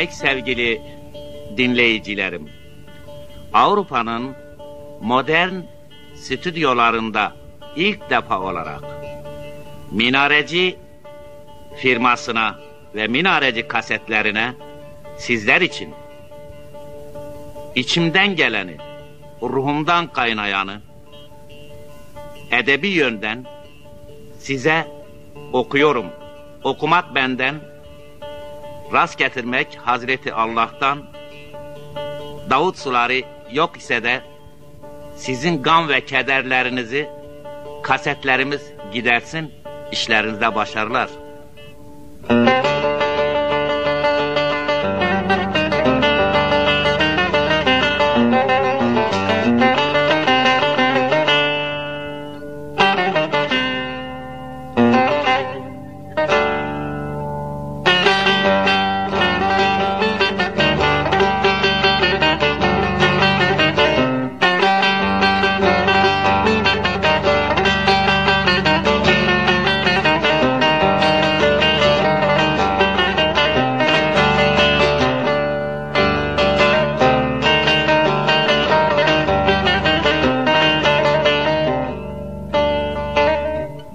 Pek sevgili dinleyicilerim, Avrupa'nın modern stüdyolarında ilk defa olarak Minareci firmasına ve Minareci kasetlerine sizler için içimden geleni, ruhumdan kaynayanı edebi yönden size okuyorum. Okumak benden, rast getirmek Hazreti Allah'tan, Davut suları yok ise de sizin gam ve kederlerinizi kasetlerimiz gidersin, işlerinizde başarılar.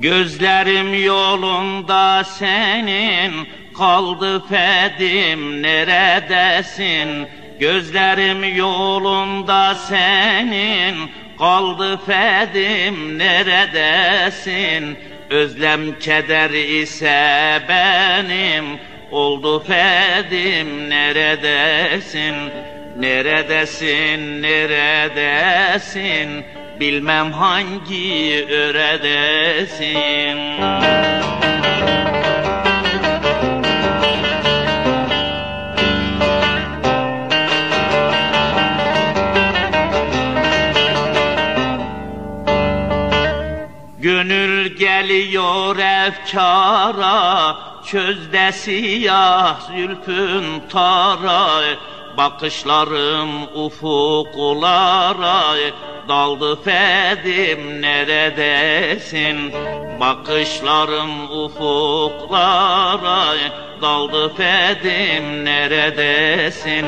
Gözlerim yolunda senin kaldı fedim neredesin? Gözlerim yolunda senin kaldı fedim neredesin? Özlem keder ise benim oldu fedim neredesin? Neredesin, neredesin? Bilmem hangi öredesin Gönül geliyor efkara Çözde siyah zülfün tara Bakışlarım ufuklara daldı fedim neredesin? Bakışlarım ufuklara daldı fedim neredesin?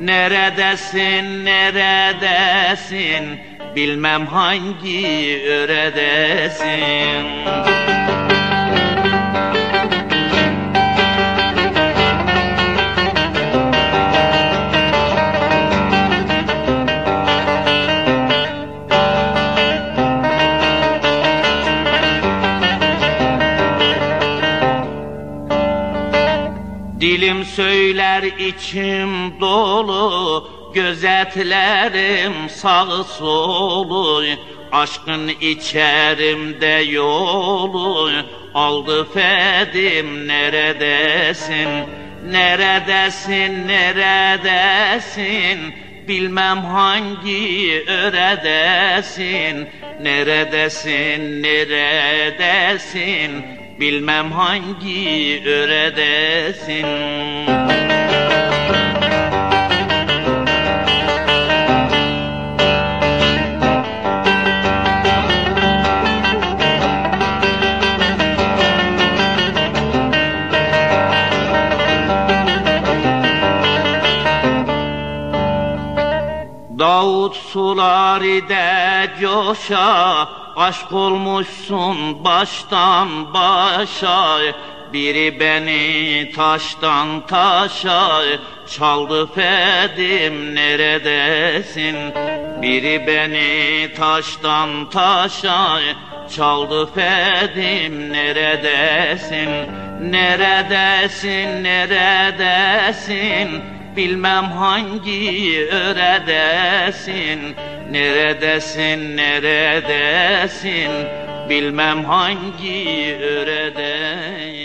Neredesin neredesin? Bilmem hangi öredesin Dilim söyler içim dolu Gözetlerim sağ solu. Aşkın içerimde yolu Aldı fedim neredesin? Neredesin neredesin? Bilmem hangi öredesin? Neredesin neredesin Bilmem hangi öredesin Davut suları de coşa Aşk olmuşsun baştan başa Biri beni taştan taşa Çaldı fedim neredesin? Biri beni taştan taşa Çaldı fedim neredesin? Neredesin neredesin Bilmem hangi öredesin Neredesin neredesin? Bilmem hangi öredesin